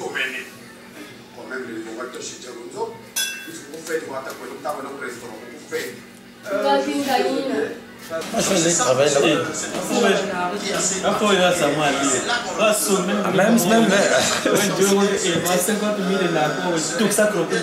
quand même le Même, même, ndio ba 50 mille na ko tout ça trop plus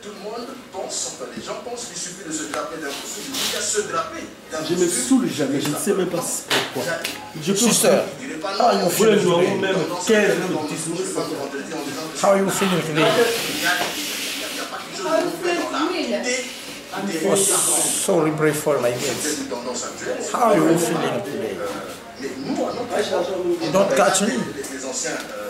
pas le même, même, même bon, Tiens, là, c'est- ouais, ouais, même ça me tiens, a besoin. tiens, tiens, Je vais c'est- voir un aspect, mais de se taper dans le costume Tiens zero tous les jours, je suis au boulot. hein. nos ancêtres Je cherche l'argent. Tiens zero yo oh non. ce n'est pas notre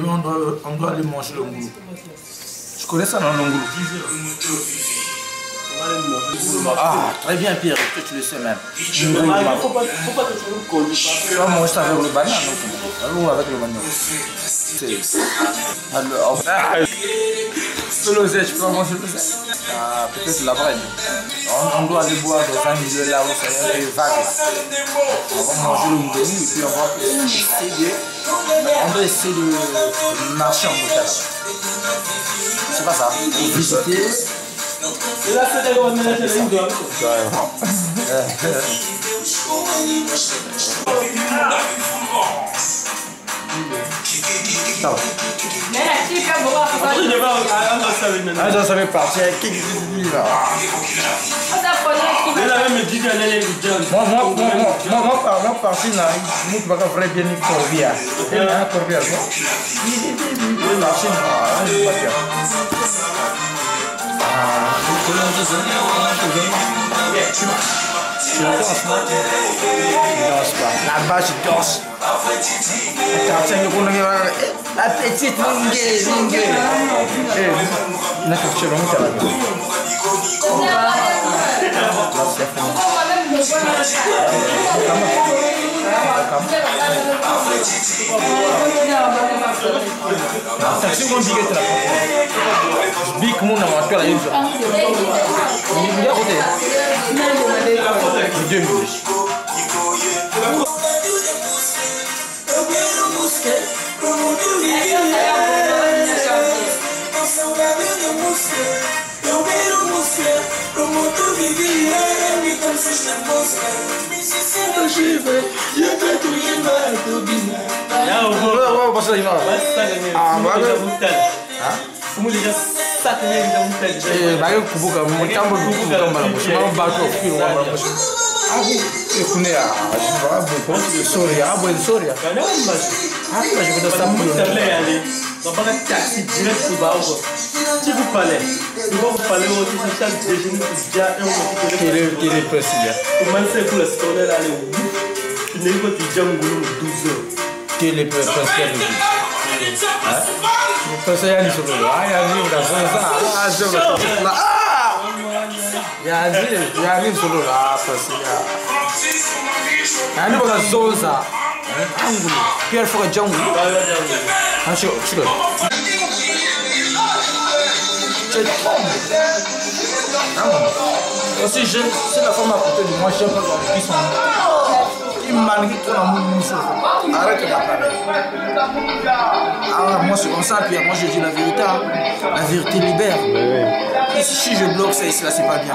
pense, enfin, les gens pensent qu'il suffit de se draper d'un costume. Il y a se draper d'un Je me costume. saoule jamais, je ne sais même pas si c'est pourquoi. Je peux Sister, Il n'est pas how non. you Vous le feeling jouez today? même Tendance, 15 c'est minutes. dans le discours, je sais pas comment te le dire, en disant que How you feeling today? il y a- il y a- il y a pas quelque chose de mauvais dans la dé- dé- Sorry, pray for my kids. C'est une tendance actuelle. How you feeling today? Mais nous, à notre époque, You don't catch me. les, les anciens, Sur la participation de Christian Rivière. C'est comme ça. Et un attend mon Mais là, on a descendu, un attend mon foot, on va le faire déjà. Et sur demain, on va aller sur le- dans son quartier. On va le voir, on va le manger le goulou le matin. Demain, on doit, on doit aller manger le ngoulou. Tu connais ça dans le ngoulou 10 heures. On va le manger. Très bien, Pierre, que tu le sais même. Il faut pas, faut pas que tu nous conduis pas. Tu vas manger ça avec le banane ou avec le manioc C'est. Alors, le lozère, tu peux manger le lozère peut-être la vraie. On, on doit aller boire dans un milieu là où c'est des vagues. On va manger le ngoulou et puis on va essayer de. On doit essayer de marcher en motel là-bas. C'est pas ça. Pour visiter. Et là, c'est d'aller ménager les gars. Ça va. Après, je vais à l'ambassadeur maintenant. Ça, ça fait partir. Qu'est-ce que tu dis là Mais là, même, me dit qu'elle est le John. Moi, moi, moi, moi, moi, moi, par- moi, parti na muito baka vrai bien ni corvia. Ele é corvia, não? Ele parti na, ele batia. Ah, tu não diz nada, tu vem. Tu não danses, não? Tu danses pas. Là-bas, tu danses. Quartier de Kounanga, Saksyon kon biget la Big moun nan maske la yon sa Yon ya kote Yon Yon Yon mo na mga kala yun. Hindi ako te. Hindi mo. Là, on va. Wala ko basta yun. Ah, bago. Ha? Fumo déjà ça que j'ai dans mon tête. Eh, bago kubuka mo tambo kubuka mbala mo. Mo ba ko firo mbala mo. Aku ekune ya. Ba bo ko sorry, ah bo sorry. Quand même, mas. Ah, ba je ko da Ça sambu. me allait papa ka taxi direct to bao quoi ti ku pale i va ku pale wo ti ta déjeuner ti dia e wo ti kere kere presi dia o man se ku la stone la le wu ne ko ti dia ngulu mu 12 heures. Kele presi dia le wu presi ya ni so ko ah ya ni da so sa ah so ko la ya ni ya ni so ko la presi ya ya ni ba ka zonza angulu pierre foka jangulu Ah, sure, sure. C'est trop. Non. Aussi, je, c'est la femme à côté de moi, je sais pas ils sont. Dans mon mousse. Arrête. Ah, moi, c'est comme ça, Pierre. Moi, je dis la vérité. hein. La vérité libère. si je bloque ça ici, là, c'est pas bien.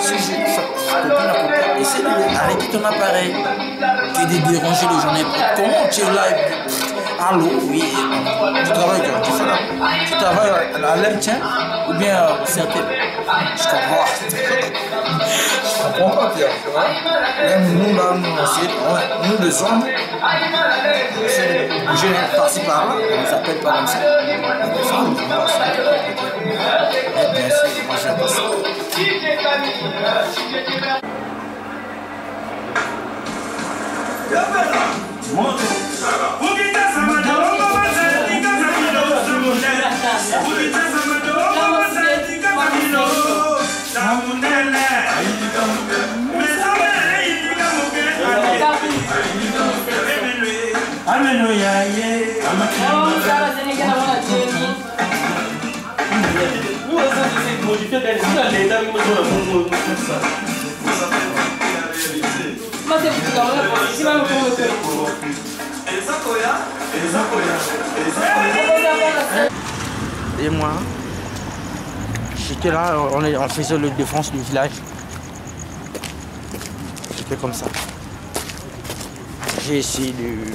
Si je, ça, copine essaie d'arrêter ton appareil et de déranger les gens. Comment tu es là? et puis, Allô, oui, tu travailles, tu fais là. Tu travailles à, l'Eltien ou bien au CRT Je comprends. Je comprends pas, Pierre. nous, là, nous, nous les hommes, essaie de bouger par-ci par-là, on ne s'appelle pas comme femmes, on Mais bien moi, pas ça. Si la Et moi, j'étais là, on, est- on faisait le défense du village. J'étais comme ça. J'ai essayé de.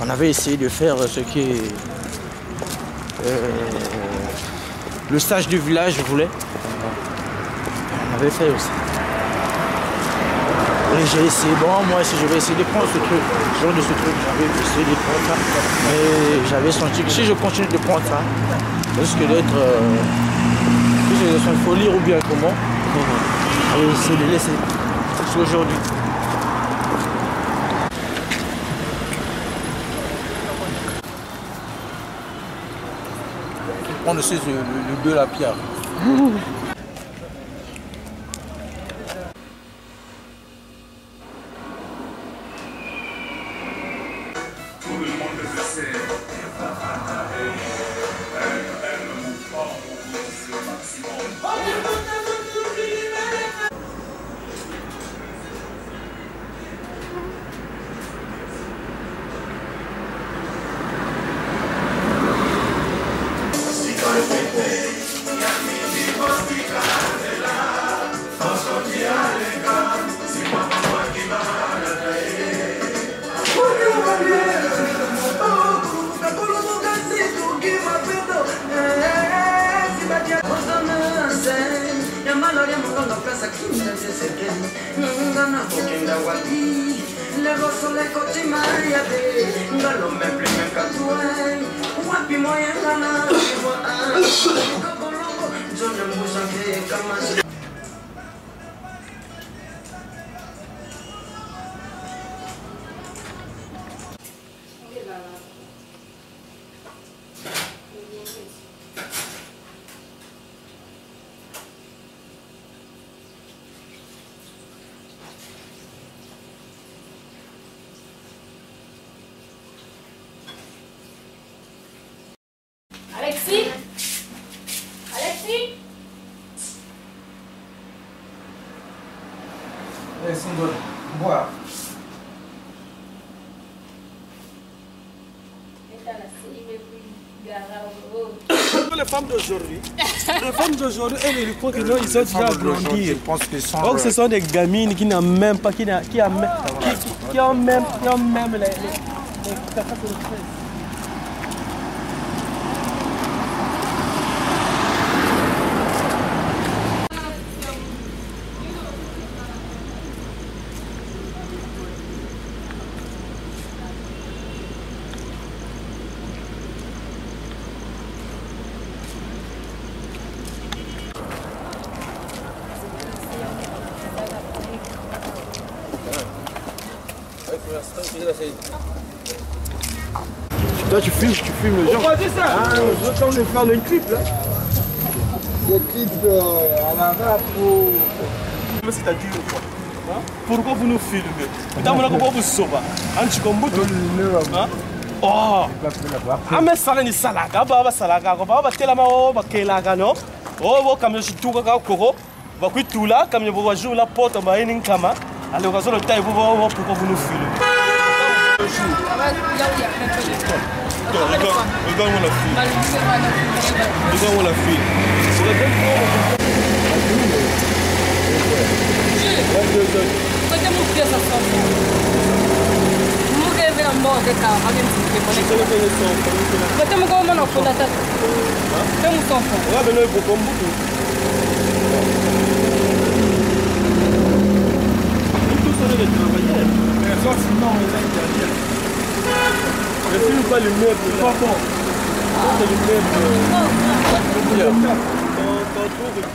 On avait essayé de faire ce que euh, le stage du village voulait. On avait fait aussi. Et j'ai essayé, bon, moi aussi je vais essayer de prendre ce truc, genre de ce truc, j'avais essayé de prendre ça. Mais j'avais senti que si je continue de prendre ça, risque d'être. Euh, une folie ou bien comment. Allez essayer de laisser. C'est aujourd'hui. On ne sait le, le, 山のレモンの紫なんて世間うんだな保険だわいい Le gozo le coche maria de Galo me prime catuay Guapi moya gana Como loco Yo no musa que camas Bois. les femmes d'aujourd'hui les femmes d'aujourd'hui elles ils croient que non ils ont déjà Je grandi pense que sans. donc ce sont des gamines qui n'ont même pas qui n'a- qui qui, qui- qui ont même qui ont même les, les, les capacités Toi tu filmes, tu filmes les gens. Ah, je de faire le clip là. Le clip euh, à la rap ou. Mais c'est-à-dire quoi Hein? Pourquoi vous nous filmez ko vous kombuto. Hein? Oh. Ame sala ni salaka baba salaka ko baba telama o bakelaka no. O bo kamyo shituka ka koko. Ba kwitula kamyo bo. Ale tai pourquoi vous nous filmez regarde-moi la fille. Regarde-moi la fille. Kote mou kye sa son fon. Mou ke ve an bo de ka, agen si ke konen. Kote mou kwa moun an fon ata. Kote mou son fon. Regarde l'œil pour comme beaucoup. Tout ça, les travailleurs. Mais ça, sinon, on est derrière. Mais si nous pas. Pas bon. Ça, c'est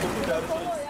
beaucoup d'argent.